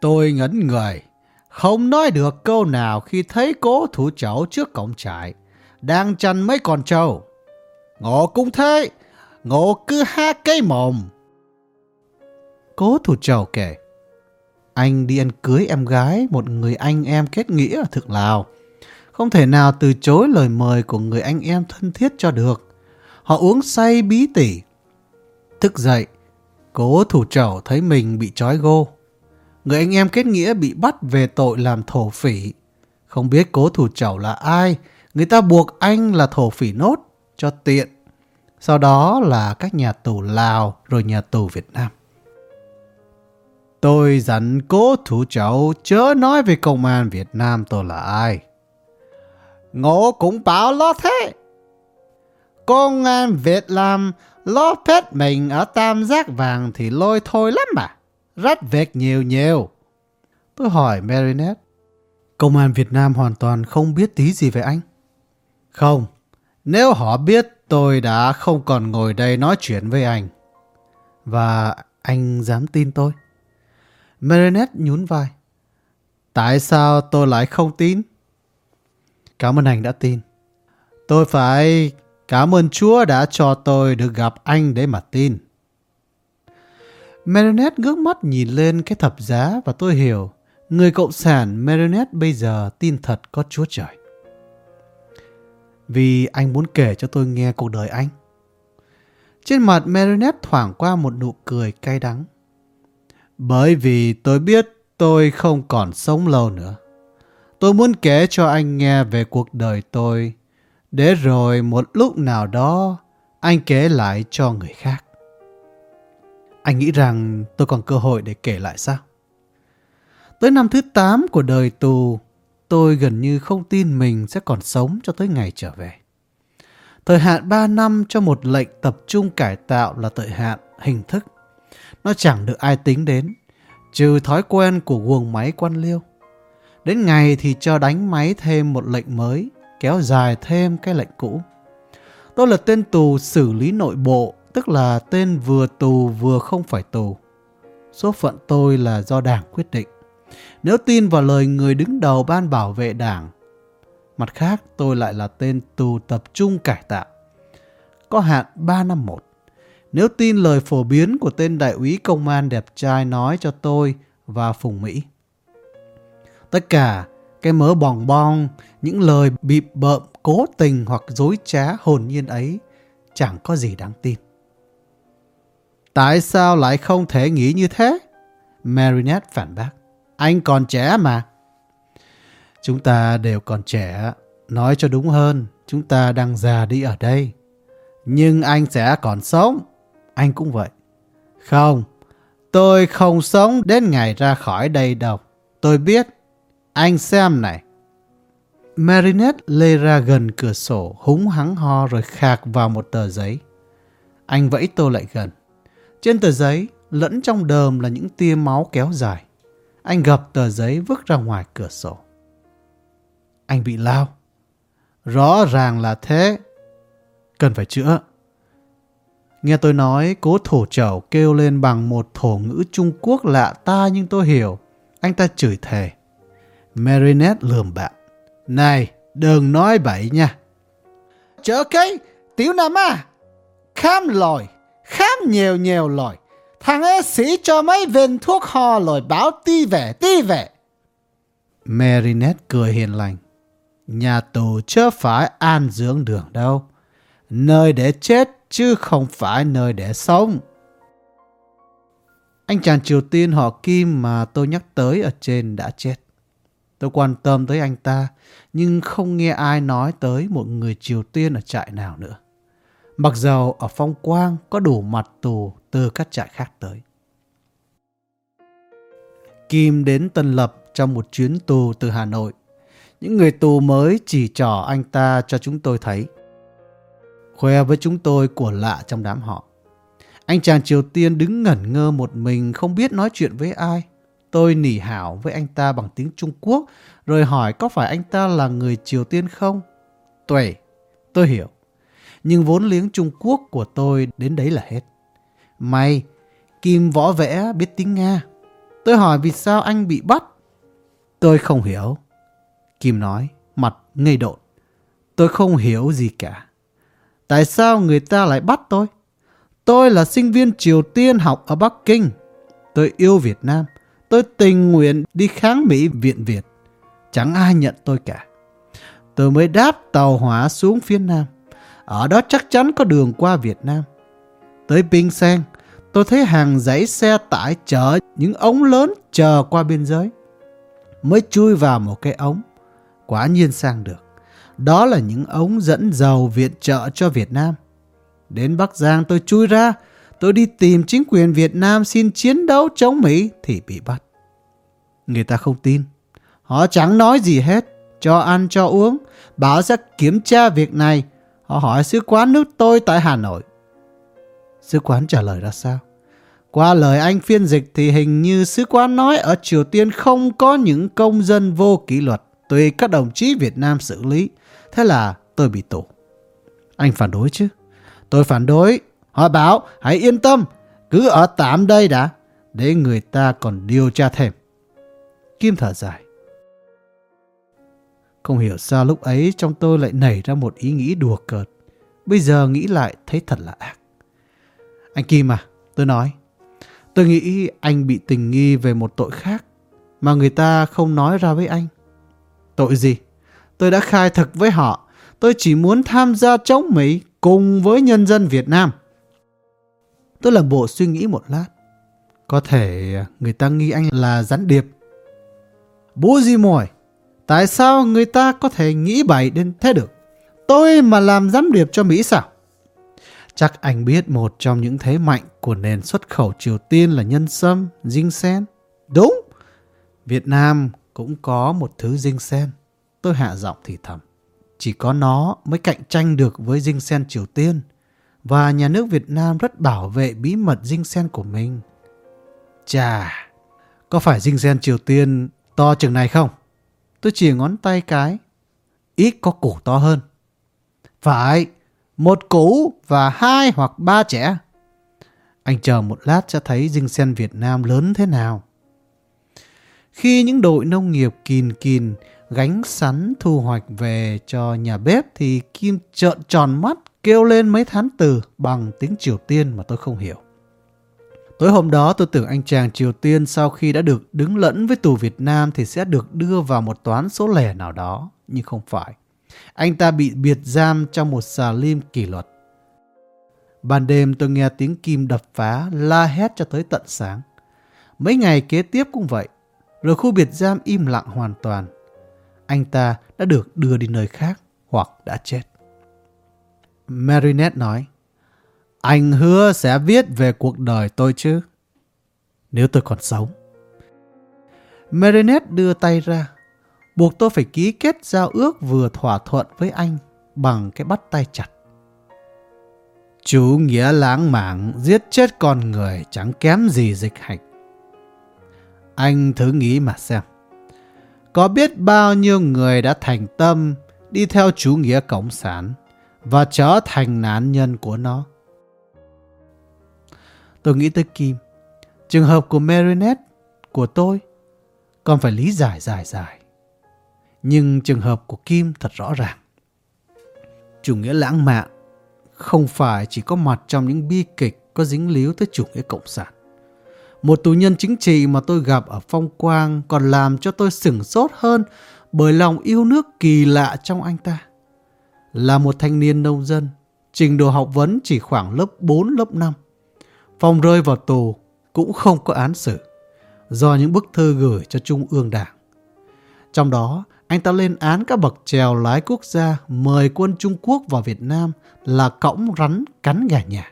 Tôi ngấn người, không nói được câu nào khi thấy cố thủ trầu trước cổng trại, đang chăn mấy con trâu. Ngộ cũng thế, ngộ cứ ha cây mồm. Cố thủ trầu kể, anh đi ăn cưới em gái một người anh em kết nghĩa ở Thực Lào. Không thể nào từ chối lời mời của người anh em thân thiết cho được. Họ uống say bí tỉ. Thức dậy, cố thủ trầu thấy mình bị trói gô. Người anh em kết nghĩa bị bắt về tội làm thổ phỉ. Không biết cố thủ trầu là ai, người ta buộc anh là thổ phỉ nốt cho tiện sau đó là các nhà tù Lào rồi nhà tù Việt Nam. Tôi dặn cố thủ cháu chớ nói về công an Việt Nam tôi là ai. Ngộ cũng bảo lo thế. Công an Việt Nam lo phết mình ở tam giác vàng thì lôi thôi lắm mà. Rất việc nhiều nhiều. Tôi hỏi Marinette. Công an Việt Nam hoàn toàn không biết tí gì về anh. Không, nếu họ biết tôi đã không còn ngồi đây nói chuyện với anh. Và anh dám tin tôi? Marinette nhún vai. Tại sao tôi lại không tin? Cảm ơn anh đã tin. Tôi phải cảm ơn Chúa đã cho tôi được gặp anh để mà tin. Marinette ngước mắt nhìn lên cái thập giá và tôi hiểu người cộng sản Marinette bây giờ tin thật có Chúa Trời vì anh muốn kể cho tôi nghe cuộc đời anh. Trên mặt Marinette thoảng qua một nụ cười cay đắng. Bởi vì tôi biết tôi không còn sống lâu nữa. Tôi muốn kể cho anh nghe về cuộc đời tôi, để rồi một lúc nào đó anh kể lại cho người khác. Anh nghĩ rằng tôi còn cơ hội để kể lại sao? Tới năm thứ 8 của đời tù, tôi gần như không tin mình sẽ còn sống cho tới ngày trở về. Thời hạn 3 năm cho một lệnh tập trung cải tạo là thời hạn hình thức. Nó chẳng được ai tính đến, trừ thói quen của guồng máy quan liêu. Đến ngày thì cho đánh máy thêm một lệnh mới, kéo dài thêm cái lệnh cũ. Tôi là tên tù xử lý nội bộ, tức là tên vừa tù vừa không phải tù. Số phận tôi là do đảng quyết định. Nếu tin vào lời người đứng đầu ban bảo vệ đảng, mặt khác tôi lại là tên tù tập trung cải tạo. Có hạn 3 năm một. Nếu tin lời phổ biến của tên đại úy công an đẹp trai nói cho tôi và Phùng Mỹ. Tất cả cái mớ bòng bong, những lời bịp bợm, cố tình hoặc dối trá hồn nhiên ấy chẳng có gì đáng tin. Tại sao lại không thể nghĩ như thế? Marinette phản bác. Anh còn trẻ mà. Chúng ta đều còn trẻ. Nói cho đúng hơn, chúng ta đang già đi ở đây. Nhưng anh sẽ còn sống. Anh cũng vậy. Không, tôi không sống đến ngày ra khỏi đây đâu. Tôi biết. Anh xem này. Marinette lê ra gần cửa sổ, húng hắng ho rồi khạc vào một tờ giấy. Anh vẫy tôi lại gần. Trên tờ giấy, lẫn trong đờm là những tia máu kéo dài. Anh gập tờ giấy vứt ra ngoài cửa sổ. Anh bị lao. Rõ ràng là thế. Cần phải chữa. Nghe tôi nói, cố thổ chẩu kêu lên bằng một thổ ngữ Trung Quốc lạ ta nhưng tôi hiểu. Anh ta chửi thề. Marinette lườm bạn. Này, đừng nói bậy nha. Chở cái, tiểu nam à, khám lòi, khám nhiều nhiều lòi. Thằng ấy sĩ cho mấy viên thuốc ho rồi báo ti về, ti về. Marinette cười hiền lành. Nhà tù chưa phải an dưỡng đường đâu. Nơi để chết chứ không phải nơi để sống. Anh chàng Triều Tiên họ Kim mà tôi nhắc tới ở trên đã chết. Tôi quan tâm tới anh ta, nhưng không nghe ai nói tới một người Triều Tiên ở trại nào nữa. Mặc dầu ở Phong Quang có đủ mặt tù từ các trại khác tới. Kim đến Tân Lập trong một chuyến tù từ Hà Nội. Những người tù mới chỉ trỏ anh ta cho chúng tôi thấy. Khoe với chúng tôi của lạ trong đám họ. Anh chàng Triều Tiên đứng ngẩn ngơ một mình không biết nói chuyện với ai. Tôi nỉ hảo với anh ta bằng tiếng Trung Quốc rồi hỏi có phải anh ta là người Triều Tiên không? Tuệ, tôi hiểu. Nhưng vốn liếng Trung Quốc của tôi đến đấy là hết. May, Kim võ vẽ biết tiếng Nga. Tôi hỏi vì sao anh bị bắt? Tôi không hiểu. Kim nói, mặt ngây độn. Tôi không hiểu gì cả. Tại sao người ta lại bắt tôi? Tôi là sinh viên Triều Tiên học ở Bắc Kinh. Tôi yêu Việt Nam. Tôi tình nguyện đi kháng Mỹ viện Việt. Chẳng ai nhận tôi cả. Tôi mới đáp tàu hỏa xuống phía Nam. Ở đó chắc chắn có đường qua Việt Nam. Tới Binh Sen, tôi thấy hàng dãy xe tải chở những ống lớn chờ qua biên giới. Mới chui vào một cái ống. Quả nhiên sang được. Đó là những ống dẫn dầu viện trợ cho Việt Nam. Đến Bắc Giang tôi chui ra, tôi đi tìm chính quyền Việt Nam xin chiến đấu chống Mỹ thì bị bắt. Người ta không tin. Họ chẳng nói gì hết, cho ăn cho uống, bảo sẽ kiểm tra việc này. Họ hỏi sứ quán nước tôi tại Hà Nội. Sứ quán trả lời ra sao? Qua lời anh phiên dịch thì hình như sứ quán nói ở Triều Tiên không có những công dân vô kỷ luật tùy các đồng chí Việt Nam xử lý. Thế là tôi bị tù. Anh phản đối chứ? Tôi phản đối. Họ bảo hãy yên tâm, cứ ở tạm đây đã, để người ta còn điều tra thêm. Kim thở dài. Không hiểu sao lúc ấy trong tôi lại nảy ra một ý nghĩ đùa cợt. Bây giờ nghĩ lại thấy thật là ác. Anh Kim à, tôi nói. Tôi nghĩ anh bị tình nghi về một tội khác mà người ta không nói ra với anh. Tội gì? Tôi đã khai thật với họ. Tôi chỉ muốn tham gia chống Mỹ cùng với nhân dân Việt Nam. Tôi làm bộ suy nghĩ một lát. Có thể người ta nghi anh là gián điệp. Bố gì mồi? Tại sao người ta có thể nghĩ bậy đến thế được? Tôi mà làm gián điệp cho Mỹ sao? Chắc anh biết một trong những thế mạnh của nền xuất khẩu Triều Tiên là nhân sâm, dinh sen. Đúng! Việt Nam cũng có một thứ dinh sen. Tôi hạ giọng thì thầm. Chỉ có nó mới cạnh tranh được với dinh sen Triều Tiên. Và nhà nước Việt Nam rất bảo vệ bí mật dinh sen của mình. Chà, có phải dinh sen Triều Tiên to chừng này không? Tôi chỉ ngón tay cái. Ít có củ to hơn. Phải, một cũ và hai hoặc ba trẻ. Anh chờ một lát cho thấy dinh sen Việt Nam lớn thế nào. Khi những đội nông nghiệp kìn kìn gánh sắn thu hoạch về cho nhà bếp thì Kim trợn tròn mắt kêu lên mấy thán từ bằng tiếng Triều Tiên mà tôi không hiểu. Tối hôm đó tôi tưởng anh chàng Triều Tiên sau khi đã được đứng lẫn với tù Việt Nam thì sẽ được đưa vào một toán số lẻ nào đó, nhưng không phải. Anh ta bị biệt giam trong một xà lim kỷ luật. Ban đêm tôi nghe tiếng kim đập phá, la hét cho tới tận sáng. Mấy ngày kế tiếp cũng vậy, rồi khu biệt giam im lặng hoàn toàn. Anh ta đã được đưa đi nơi khác hoặc đã chết. Marinette nói, anh hứa sẽ viết về cuộc đời tôi chứ. Nếu tôi còn sống. Marinette đưa tay ra, buộc tôi phải ký kết giao ước vừa thỏa thuận với anh bằng cái bắt tay chặt. Chủ nghĩa lãng mạn giết chết con người chẳng kém gì dịch hạch. Anh thử nghĩ mà xem. Có biết bao nhiêu người đã thành tâm đi theo chủ nghĩa cộng sản và trở thành nạn nhân của nó. Tôi nghĩ tới Kim. Trường hợp của Marinette, của tôi, còn phải lý giải dài dài. Nhưng trường hợp của Kim thật rõ ràng. Chủ nghĩa lãng mạn không phải chỉ có mặt trong những bi kịch có dính líu tới chủ nghĩa cộng sản. Một tù nhân chính trị mà tôi gặp ở Phong Quang còn làm cho tôi sửng sốt hơn bởi lòng yêu nước kỳ lạ trong anh ta. Là một thanh niên nông dân, trình độ học vấn chỉ khoảng lớp 4, lớp 5. Phong rơi vào tù cũng không có án xử do những bức thư gửi cho Trung ương Đảng. Trong đó, anh ta lên án các bậc trèo lái quốc gia mời quân Trung Quốc vào Việt Nam là cõng rắn cắn gà nhà.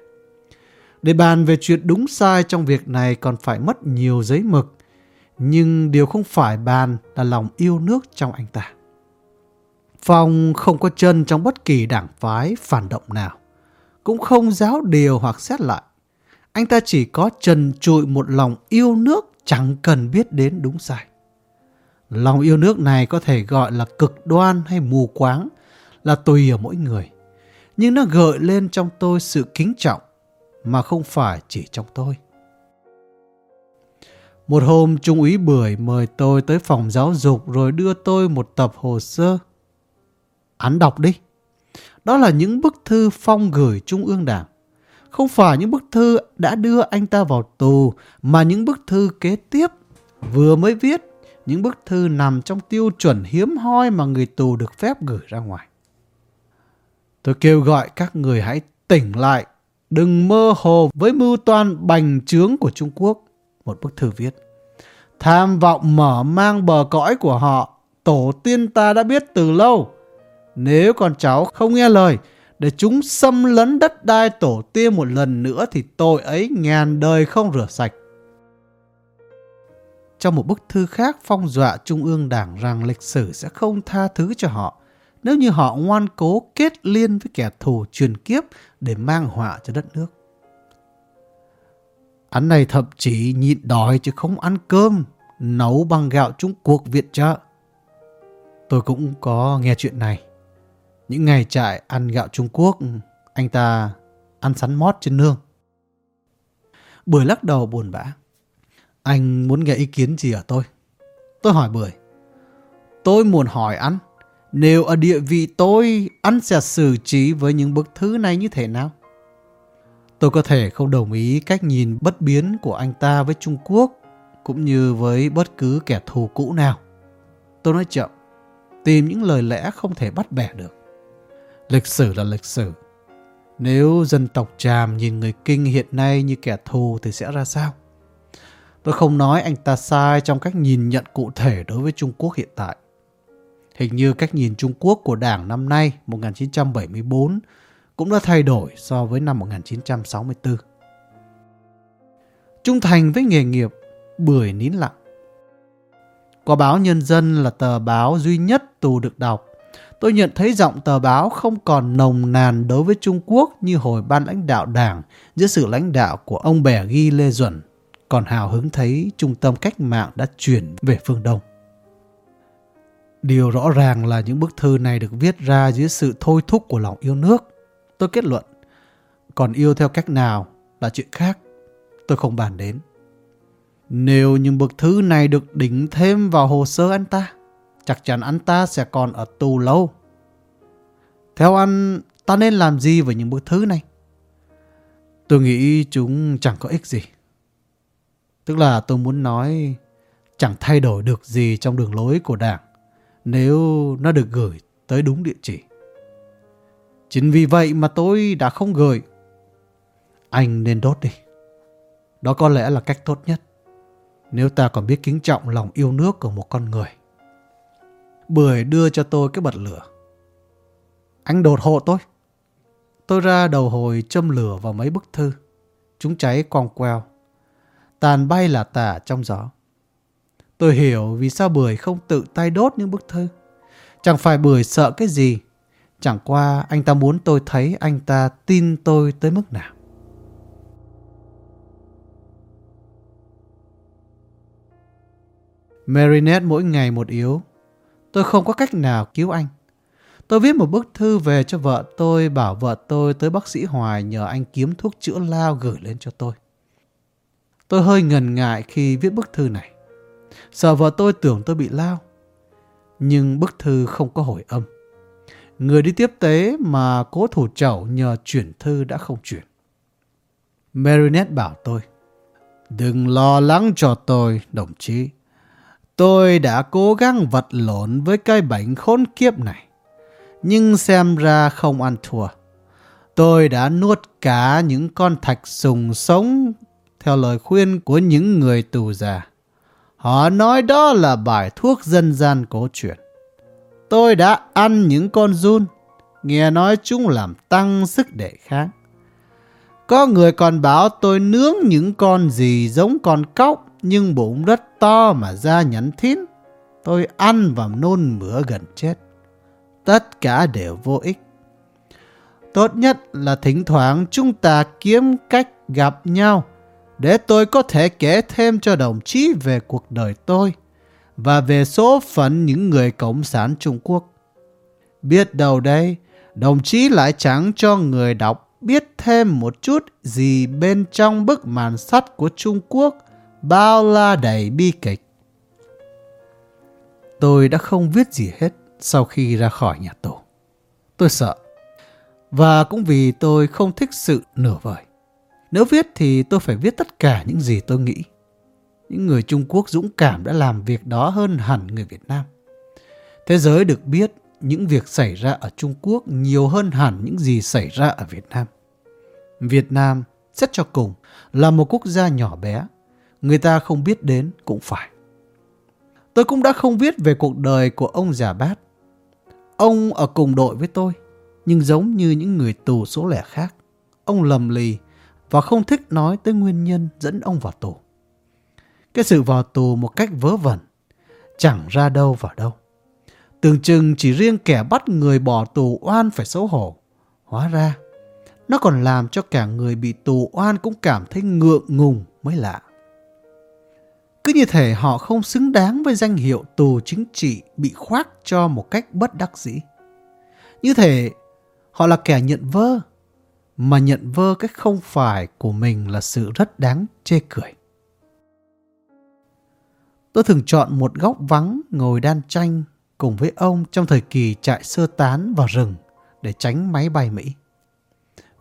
Để bàn về chuyện đúng sai trong việc này còn phải mất nhiều giấy mực, nhưng điều không phải bàn là lòng yêu nước trong anh ta. Phong không có chân trong bất kỳ đảng phái phản động nào, cũng không giáo điều hoặc xét lại. Anh ta chỉ có trần trụi một lòng yêu nước chẳng cần biết đến đúng sai. Lòng yêu nước này có thể gọi là cực đoan hay mù quáng, là tùy ở mỗi người. Nhưng nó gợi lên trong tôi sự kính trọng, mà không phải chỉ trong tôi. Một hôm Trung úy Bưởi mời tôi tới phòng giáo dục rồi đưa tôi một tập hồ sơ. Án đọc đi. Đó là những bức thư Phong gửi Trung ương Đảng. Không phải những bức thư đã đưa anh ta vào tù, mà những bức thư kế tiếp vừa mới viết, những bức thư nằm trong tiêu chuẩn hiếm hoi mà người tù được phép gửi ra ngoài. Tôi kêu gọi các người hãy tỉnh lại, đừng mơ hồ với mưu toan bành trướng của Trung Quốc. Một bức thư viết. Tham vọng mở mang bờ cõi của họ, tổ tiên ta đã biết từ lâu. Nếu con cháu không nghe lời, để chúng xâm lấn đất đai tổ tiên một lần nữa thì tội ấy ngàn đời không rửa sạch. Trong một bức thư khác phong dọa Trung ương Đảng rằng lịch sử sẽ không tha thứ cho họ nếu như họ ngoan cố kết liên với kẻ thù truyền kiếp để mang họa cho đất nước. Anh này thậm chí nhịn đói chứ không ăn cơm, nấu bằng gạo Trung Quốc viện trợ. Tôi cũng có nghe chuyện này. Những ngày trại ăn gạo Trung Quốc, anh ta ăn sắn mót trên nương. Bưởi lắc đầu buồn bã. Anh muốn nghe ý kiến gì ở tôi? Tôi hỏi Bưởi. Tôi muốn hỏi anh, nếu ở địa vị tôi, anh sẽ xử trí với những bức thứ này như thế nào? Tôi có thể không đồng ý cách nhìn bất biến của anh ta với Trung Quốc, cũng như với bất cứ kẻ thù cũ nào. Tôi nói chậm, tìm những lời lẽ không thể bắt bẻ được. Lịch sử là lịch sử. Nếu dân tộc Tràm nhìn người Kinh hiện nay như kẻ thù thì sẽ ra sao? Tôi không nói anh ta sai trong cách nhìn nhận cụ thể đối với Trung Quốc hiện tại. Hình như cách nhìn Trung Quốc của Đảng năm nay, 1974, cũng đã thay đổi so với năm 1964. Trung thành với nghề nghiệp, bưởi nín lặng. Có báo Nhân dân là tờ báo duy nhất tù được đọc. Tôi nhận thấy giọng tờ báo không còn nồng nàn đối với Trung Quốc như hồi ban lãnh đạo đảng dưới sự lãnh đạo của ông Bè Ghi Lê Duẩn, còn hào hứng thấy trung tâm cách mạng đã chuyển về phương Đông. Điều rõ ràng là những bức thư này được viết ra dưới sự thôi thúc của lòng yêu nước. Tôi kết luận, còn yêu theo cách nào là chuyện khác, tôi không bàn đến. Nếu những bức thư này được đính thêm vào hồ sơ anh ta, chắc chắn anh ta sẽ còn ở tù lâu. Theo anh, ta nên làm gì với những bức thư này? Tôi nghĩ chúng chẳng có ích gì. Tức là tôi muốn nói, chẳng thay đổi được gì trong đường lối của đảng nếu nó được gửi tới đúng địa chỉ. Chính vì vậy mà tôi đã không gửi. Anh nên đốt đi. Đó có lẽ là cách tốt nhất. Nếu ta còn biết kính trọng lòng yêu nước của một con người. Bưởi đưa cho tôi cái bật lửa. Anh đột hộ tôi. Tôi ra đầu hồi châm lửa vào mấy bức thư. Chúng cháy quong queo. Tàn bay là tả trong gió. Tôi hiểu vì sao Bưởi không tự tay đốt những bức thư. Chẳng phải Bưởi sợ cái gì. Chẳng qua anh ta muốn tôi thấy anh ta tin tôi tới mức nào. Marinette mỗi ngày một yếu. Tôi không có cách nào cứu anh. Tôi viết một bức thư về cho vợ tôi, bảo vợ tôi tới bác sĩ Hoài nhờ anh kiếm thuốc chữa lao gửi lên cho tôi. Tôi hơi ngần ngại khi viết bức thư này. Sợ vợ tôi tưởng tôi bị lao. Nhưng bức thư không có hồi âm. Người đi tiếp tế mà cố thủ chậu nhờ chuyển thư đã không chuyển. Marinette bảo tôi. Đừng lo lắng cho tôi, đồng chí. Tôi đã cố gắng vật lộn với cái bệnh khốn kiếp này. Nhưng xem ra không ăn thua. Tôi đã nuốt cả những con thạch sùng sống theo lời khuyên của những người tù già. Họ nói đó là bài thuốc dân gian cổ truyền. Tôi đã ăn những con run, nghe nói chúng làm tăng sức đề kháng. Có người còn bảo tôi nướng những con gì giống con cóc nhưng bụng rất to mà da nhẵn thín. Tôi ăn và nôn mửa gần chết. Tất cả đều vô ích. Tốt nhất là thỉnh thoảng chúng ta kiếm cách gặp nhau để tôi có thể kể thêm cho đồng chí về cuộc đời tôi và về số phận những người Cộng sản Trung Quốc. Biết đâu đây, đồng chí lại chẳng cho người đọc biết thêm một chút gì bên trong bức màn sắt của Trung Quốc bao la đầy bi kịch. Tôi đã không viết gì hết sau khi ra khỏi nhà tù. Tôi sợ. Và cũng vì tôi không thích sự nửa vời. Nếu viết thì tôi phải viết tất cả những gì tôi nghĩ. Những người Trung Quốc dũng cảm đã làm việc đó hơn hẳn người Việt Nam. Thế giới được biết những việc xảy ra ở Trung Quốc nhiều hơn hẳn những gì xảy ra ở Việt Nam. Việt Nam, xét cho cùng, là một quốc gia nhỏ bé. Người ta không biết đến cũng phải. Tôi cũng đã không viết về cuộc đời của ông già bát. Ông ở cùng đội với tôi, nhưng giống như những người tù số lẻ khác. Ông lầm lì và không thích nói tới nguyên nhân dẫn ông vào tù. Cái sự vào tù một cách vớ vẩn, chẳng ra đâu vào đâu. Tưởng chừng chỉ riêng kẻ bắt người bỏ tù oan phải xấu hổ. Hóa ra, nó còn làm cho cả người bị tù oan cũng cảm thấy ngượng ngùng mới lạ. Cứ như thể họ không xứng đáng với danh hiệu tù chính trị bị khoác cho một cách bất đắc dĩ. Như thể họ là kẻ nhận vơ, mà nhận vơ cái không phải của mình là sự rất đáng chê cười. Tôi thường chọn một góc vắng ngồi đan tranh cùng với ông trong thời kỳ chạy sơ tán vào rừng để tránh máy bay Mỹ.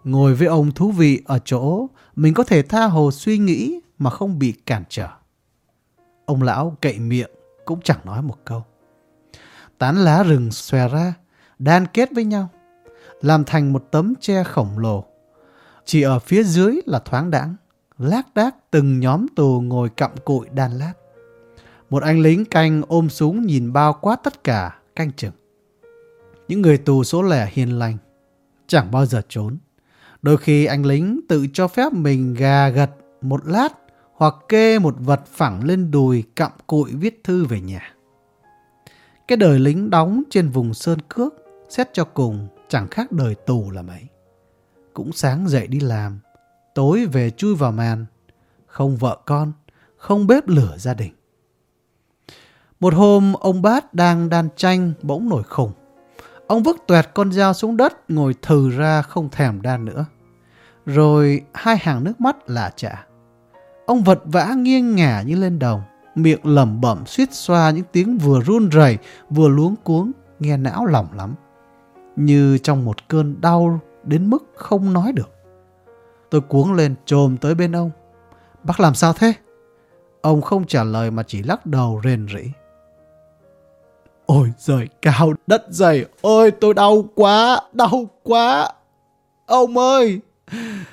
Ngồi với ông thú vị ở chỗ mình có thể tha hồ suy nghĩ mà không bị cản trở. Ông lão cậy miệng cũng chẳng nói một câu. Tán lá rừng xòe ra, đan kết với nhau, làm thành một tấm tre khổng lồ. Chỉ ở phía dưới là thoáng đãng, lác đác từng nhóm tù ngồi cặm cụi đan lát. Một anh lính canh ôm súng nhìn bao quát tất cả, canh chừng. Những người tù số lẻ hiền lành, chẳng bao giờ trốn. Đôi khi anh lính tự cho phép mình gà gật một lát hoặc kê một vật phẳng lên đùi cặm cụi viết thư về nhà. Cái đời lính đóng trên vùng sơn cước, xét cho cùng chẳng khác đời tù là mấy. Cũng sáng dậy đi làm, tối về chui vào màn, không vợ con, không bếp lửa gia đình. Một hôm ông bát đang đan tranh bỗng nổi khùng. Ông vứt tuẹt con dao xuống đất ngồi thừ ra không thèm đan nữa. Rồi hai hàng nước mắt lạ chả. Ông vật vã nghiêng ngả như lên đồng, miệng lẩm bẩm suýt xoa những tiếng vừa run rẩy vừa luống cuống, nghe não lòng lắm. Như trong một cơn đau đến mức không nói được. Tôi cuống lên trồm tới bên ông. Bác làm sao thế? Ông không trả lời mà chỉ lắc đầu rền rỉ. Ôi giời cao đất dày, ôi tôi đau quá, đau quá. Ông ơi,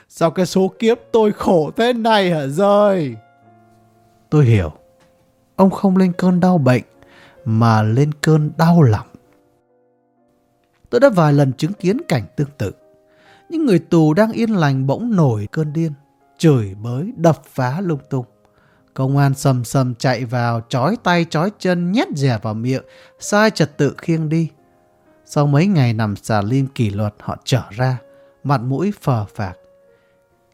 sao cái số kiếp tôi khổ thế này hả rơi? Tôi hiểu, ông không lên cơn đau bệnh, mà lên cơn đau lòng. Tôi đã vài lần chứng kiến cảnh tương tự. Những người tù đang yên lành bỗng nổi cơn điên, chửi bới, đập phá lung tung. Công an sầm sầm chạy vào, chói tay chói chân nhét dẻ vào miệng, sai trật tự khiêng đi. Sau mấy ngày nằm xà lim kỷ luật họ trở ra, mặt mũi phờ phạc.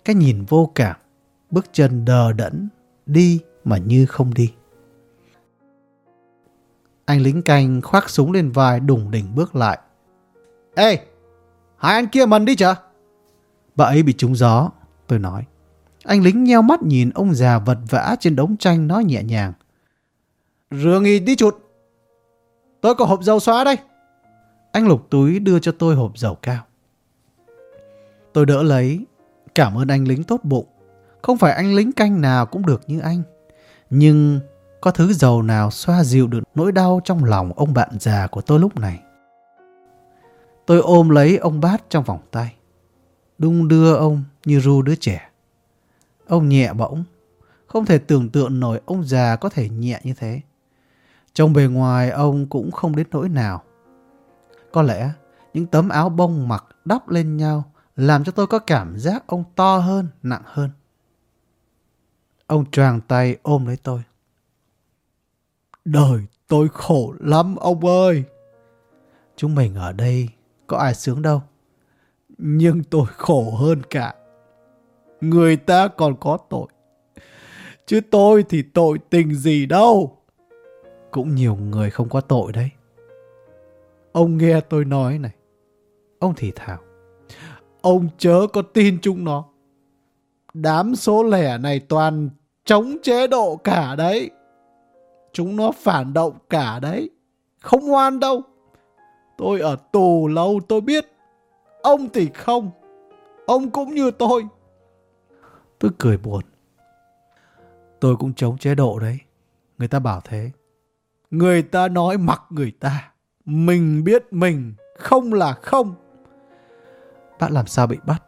Cái nhìn vô cảm, bước chân đờ đẫn, đi mà như không đi. Anh lính canh khoác súng lên vai đùng đỉnh bước lại. Ê, hai anh kia mần đi chợ. Bà ấy bị trúng gió, tôi nói. Anh lính nheo mắt nhìn ông già vật vã trên đống tranh nói nhẹ nhàng. Rửa nghỉ đi chụt. Tôi có hộp dầu xóa đây. Anh lục túi đưa cho tôi hộp dầu cao. Tôi đỡ lấy. Cảm ơn anh lính tốt bụng. Không phải anh lính canh nào cũng được như anh. Nhưng có thứ dầu nào xoa dịu được nỗi đau trong lòng ông bạn già của tôi lúc này. Tôi ôm lấy ông bát trong vòng tay. Đung đưa ông như ru đứa trẻ. Ông nhẹ bỗng. Không thể tưởng tượng nổi ông già có thể nhẹ như thế. Trong bề ngoài ông cũng không đến nỗi nào. Có lẽ những tấm áo bông mặc đắp lên nhau làm cho tôi có cảm giác ông to hơn, nặng hơn. Ông choàng tay ôm lấy tôi. Đời tôi khổ lắm ông ơi. Chúng mình ở đây có ai sướng đâu. Nhưng tôi khổ hơn cả người ta còn có tội. Chứ tôi thì tội tình gì đâu. Cũng nhiều người không có tội đấy. Ông nghe tôi nói này. Ông thì thào. Ông chớ có tin chúng nó. Đám số lẻ này toàn chống chế độ cả đấy. Chúng nó phản động cả đấy. Không ngoan đâu. Tôi ở tù lâu tôi biết. Ông thì không. Ông cũng như tôi. Tôi cười buồn. Tôi cũng chống chế độ đấy. Người ta bảo thế. Người ta nói mặc người ta. Mình biết mình, không là không. Bạn làm sao bị bắt?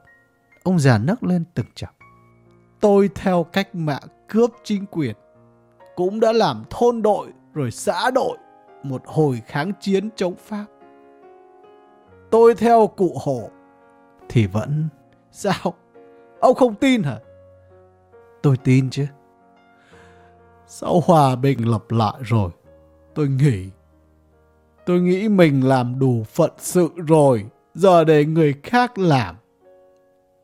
Ông già nấc lên từng chập. Tôi theo cách mạng cướp chính quyền. Cũng đã làm thôn đội rồi xã đội một hồi kháng chiến chống Pháp. Tôi theo cụ hổ. Thì vẫn... Sao? Ông không tin hả? Tôi tin chứ. Sau hòa bình lập lại rồi, tôi nghĩ. Tôi nghĩ mình làm đủ phận sự rồi, giờ để người khác làm.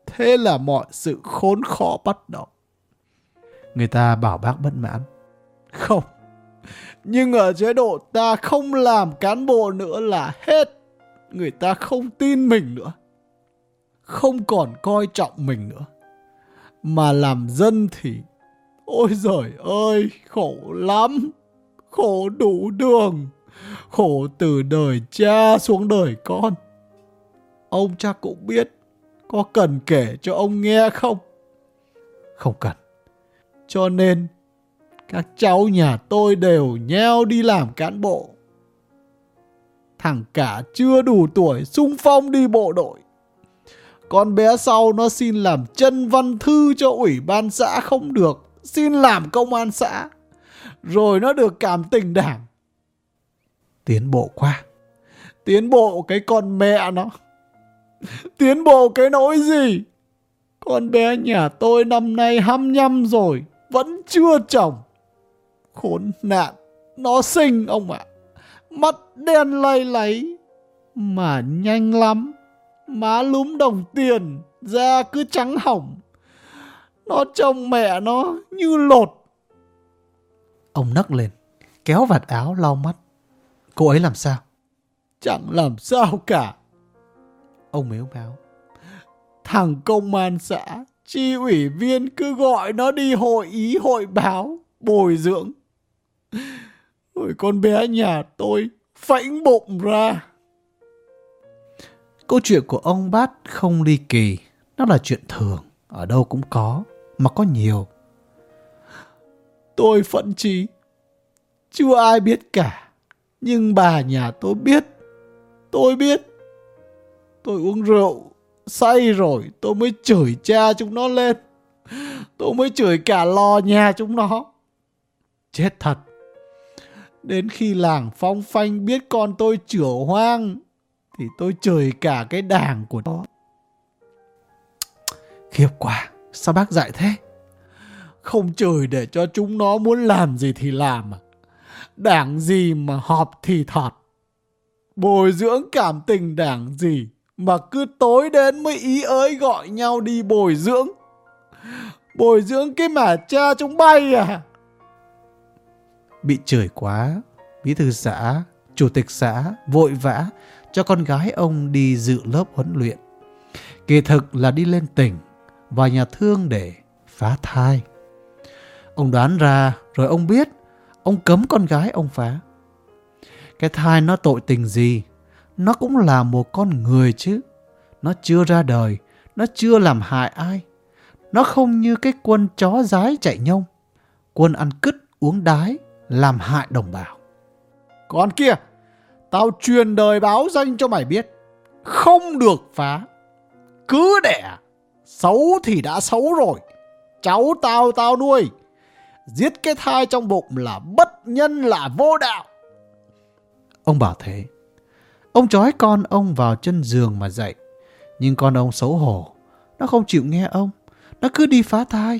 Thế là mọi sự khốn khó bắt đầu. Người ta bảo bác bất mãn. Không, nhưng ở chế độ ta không làm cán bộ nữa là hết. Người ta không tin mình nữa. Không còn coi trọng mình nữa. Mà làm dân thì, ôi giời ơi, khổ lắm, khổ đủ đường, khổ từ đời cha xuống đời con. Ông cha cũng biết, có cần kể cho ông nghe không? Không cần. Cho nên, các cháu nhà tôi đều nheo đi làm cán bộ thằng cả chưa đủ tuổi sung phong đi bộ đội con bé sau nó xin làm chân văn thư cho ủy ban xã không được. Xin làm công an xã. Rồi nó được cảm tình đảng. Tiến bộ quá. Tiến bộ cái con mẹ nó. Tiến bộ cái nỗi gì? Con bé nhà tôi năm nay 25 rồi. Vẫn chưa chồng. Khốn nạn. Nó sinh ông ạ. Mắt đen lay lấy. Mà nhanh lắm má lúm đồng tiền, da cứ trắng hỏng. Nó trông mẹ nó như lột. Ông nấc lên, kéo vạt áo lau mắt. Cô ấy làm sao? Chẳng làm sao cả. Ông mếu máu. Thằng công an xã, chi ủy viên cứ gọi nó đi hội ý hội báo, bồi dưỡng. Rồi con bé nhà tôi phễnh bụng ra. Câu chuyện của ông bát không ly kỳ, nó là chuyện thường, ở đâu cũng có, mà có nhiều. Tôi phẫn trí, chưa ai biết cả, nhưng bà nhà tôi biết, tôi biết. Tôi uống rượu, say rồi tôi mới chửi cha chúng nó lên. Tôi mới chửi cả lò nhà chúng nó. Chết thật. Đến khi làng phong phanh biết con tôi chửa hoang thì tôi chửi cả cái đảng của nó. Khiếp quá, sao bác dạy thế? Không chửi để cho chúng nó muốn làm gì thì làm à. Đảng gì mà họp thì thọt. Bồi dưỡng cảm tình đảng gì mà cứ tối đến mới ý ới gọi nhau đi bồi dưỡng. Bồi dưỡng cái mà cha chúng bay à. Bị chửi quá, bí thư xã, chủ tịch xã vội vã cho con gái ông đi dự lớp huấn luyện. Kỳ thực là đi lên tỉnh và nhà thương để phá thai. Ông đoán ra rồi ông biết ông cấm con gái ông phá. Cái thai nó tội tình gì? Nó cũng là một con người chứ. Nó chưa ra đời, nó chưa làm hại ai. Nó không như cái quân chó rái chạy nhông. Quân ăn cứt uống đái, làm hại đồng bào. Con kia, tao truyền đời báo danh cho mày biết. Không được phá. Cứ đẻ, xấu thì đã xấu rồi. Cháu tao tao nuôi. Giết cái thai trong bụng là bất nhân là vô đạo. Ông bảo thế. Ông trói con ông vào chân giường mà dậy. Nhưng con ông xấu hổ. Nó không chịu nghe ông. Nó cứ đi phá thai.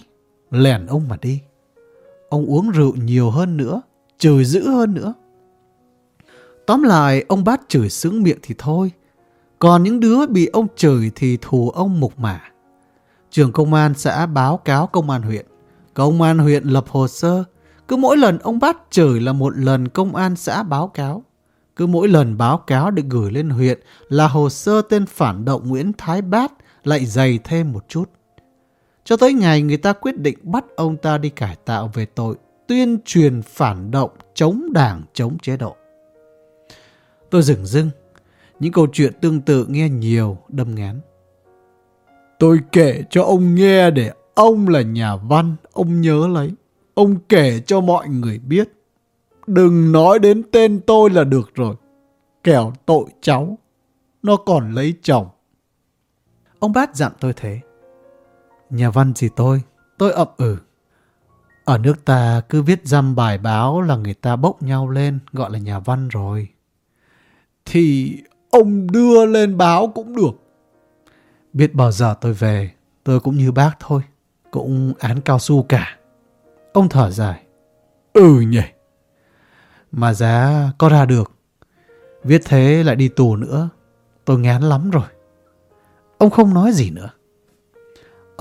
Lẻn ông mà đi. Ông uống rượu nhiều hơn nữa. Chửi dữ hơn nữa. Tóm lại, ông bát chửi sướng miệng thì thôi. Còn những đứa bị ông chửi thì thù ông mục mả. Trường công an xã báo cáo công an huyện. Công an huyện lập hồ sơ. Cứ mỗi lần ông bát chửi là một lần công an xã báo cáo. Cứ mỗi lần báo cáo được gửi lên huyện là hồ sơ tên phản động Nguyễn Thái Bát lại dày thêm một chút. Cho tới ngày người ta quyết định bắt ông ta đi cải tạo về tội tuyên truyền phản động chống đảng chống chế độ. Tôi dừng dưng, những câu chuyện tương tự nghe nhiều, đâm ngán. Tôi kể cho ông nghe để ông là nhà văn, ông nhớ lấy. Ông kể cho mọi người biết. Đừng nói đến tên tôi là được rồi. Kẻo tội cháu. Nó còn lấy chồng. Ông bát dặn tôi thế. Nhà văn gì tôi? Tôi ậm ừ. Ở nước ta cứ viết dăm bài báo là người ta bốc nhau lên gọi là nhà văn rồi. Thì ông đưa lên báo cũng được. Biết bao giờ tôi về, tôi cũng như bác thôi. Cũng án cao su cả. Ông thở dài. Ừ nhỉ. Mà giá có ra được. Viết thế lại đi tù nữa. Tôi ngán lắm rồi. Ông không nói gì nữa.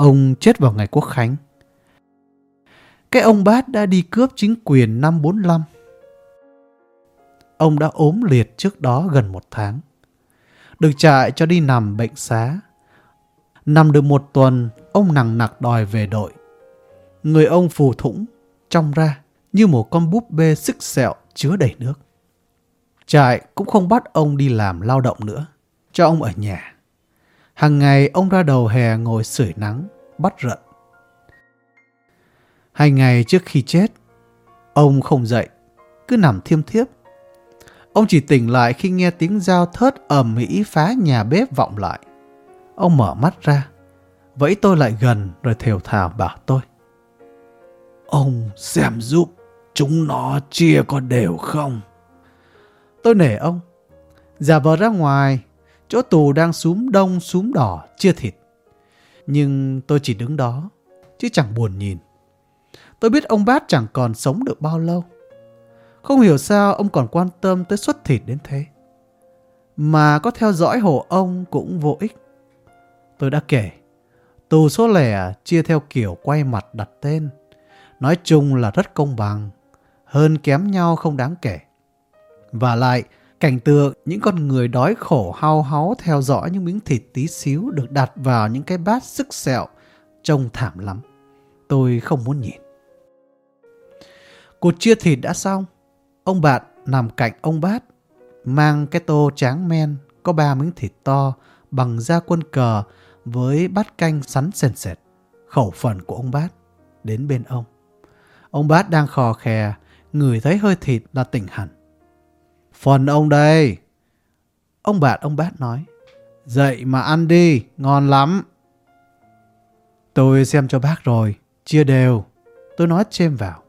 Ông chết vào ngày quốc khánh. Cái ông bát đã đi cướp chính quyền năm 45. Ông đã ốm liệt trước đó gần một tháng. Được trại cho đi nằm bệnh xá. Nằm được một tuần, ông nặng nặc đòi về đội. Người ông phù thủng, trong ra, như một con búp bê sức sẹo chứa đầy nước. Trại cũng không bắt ông đi làm lao động nữa, cho ông ở nhà. Hàng ngày ông ra đầu hè ngồi sưởi nắng, bắt rận. Hai ngày trước khi chết, ông không dậy, cứ nằm thiêm thiếp. Ông chỉ tỉnh lại khi nghe tiếng dao thớt ầm ĩ phá nhà bếp vọng lại. Ông mở mắt ra, vẫy tôi lại gần rồi thều thào bảo tôi. Ông xem giúp chúng nó chia có đều không? Tôi nể ông. Giả vờ ra ngoài, chỗ tù đang súm đông súm đỏ chia thịt. Nhưng tôi chỉ đứng đó, chứ chẳng buồn nhìn. Tôi biết ông bát chẳng còn sống được bao lâu. Không hiểu sao ông còn quan tâm tới xuất thịt đến thế. Mà có theo dõi hộ ông cũng vô ích. Tôi đã kể, tù số lẻ chia theo kiểu quay mặt đặt tên. Nói chung là rất công bằng. hơn kém nhau không đáng kể. Và lại, cảnh tượng những con người đói khổ hao háo theo dõi những miếng thịt tí xíu được đặt vào những cái bát sức sẹo trông thảm lắm. Tôi không muốn nhìn. Cuộc chia thịt đã xong. Ông bạn nằm cạnh ông bát, mang cái tô tráng men có ba miếng thịt to bằng da quân cờ với bát canh sắn sền sệt, khẩu phần của ông bát, đến bên ông. Ông bát đang khò khè, người thấy hơi thịt là tỉnh hẳn. Phần ông đây. Ông bạn ông bát nói. Dậy mà ăn đi, ngon lắm. Tôi xem cho bác rồi, chia đều. Tôi nói chêm vào.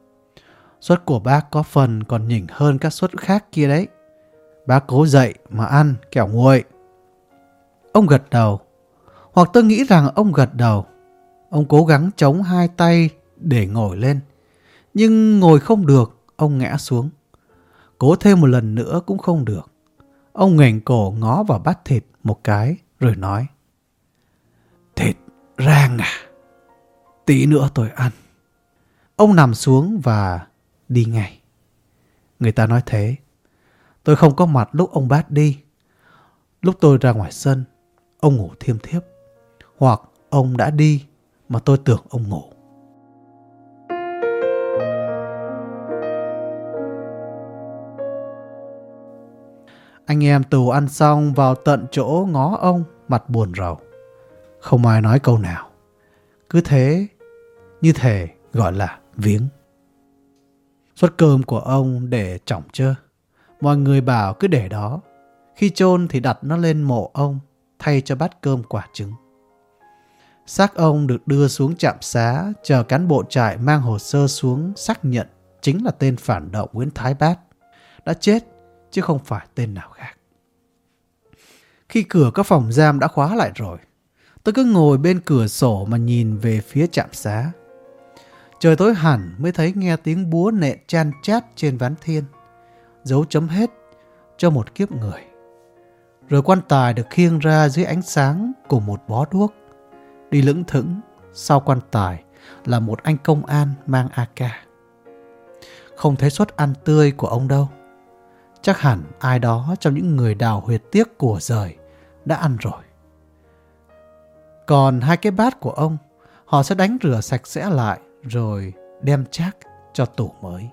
Suất của bác có phần còn nhỉnh hơn các suất khác kia đấy. Bác cố dậy mà ăn, kẻo nguội. Ông gật đầu. Hoặc tôi nghĩ rằng ông gật đầu. Ông cố gắng chống hai tay để ngồi lên. Nhưng ngồi không được, ông ngã xuống. Cố thêm một lần nữa cũng không được. Ông ngoảnh cổ ngó vào bát thịt một cái rồi nói. Thịt rang à? Tí nữa tôi ăn. Ông nằm xuống và đi ngay. Người ta nói thế. Tôi không có mặt lúc ông bát đi. Lúc tôi ra ngoài sân, ông ngủ thiêm thiếp. Hoặc ông đã đi mà tôi tưởng ông ngủ. Anh em tù ăn xong vào tận chỗ ngó ông mặt buồn rầu. Không ai nói câu nào. Cứ thế, như thể gọi là viếng. Suất cơm của ông để trọng chơ. Mọi người bảo cứ để đó. Khi chôn thì đặt nó lên mộ ông thay cho bát cơm quả trứng. Xác ông được đưa xuống trạm xá chờ cán bộ trại mang hồ sơ xuống xác nhận chính là tên phản động Nguyễn Thái Bát. Đã chết chứ không phải tên nào khác. Khi cửa các phòng giam đã khóa lại rồi, tôi cứ ngồi bên cửa sổ mà nhìn về phía trạm xá. Trời tối hẳn mới thấy nghe tiếng búa nện chan chát trên ván thiên. Dấu chấm hết cho một kiếp người. Rồi quan tài được khiêng ra dưới ánh sáng của một bó đuốc. Đi lững thững sau quan tài là một anh công an mang AK. Không thấy suất ăn tươi của ông đâu. Chắc hẳn ai đó trong những người đào huyệt tiếc của rời đã ăn rồi. Còn hai cái bát của ông, họ sẽ đánh rửa sạch sẽ lại rồi đem chác cho tủ mới.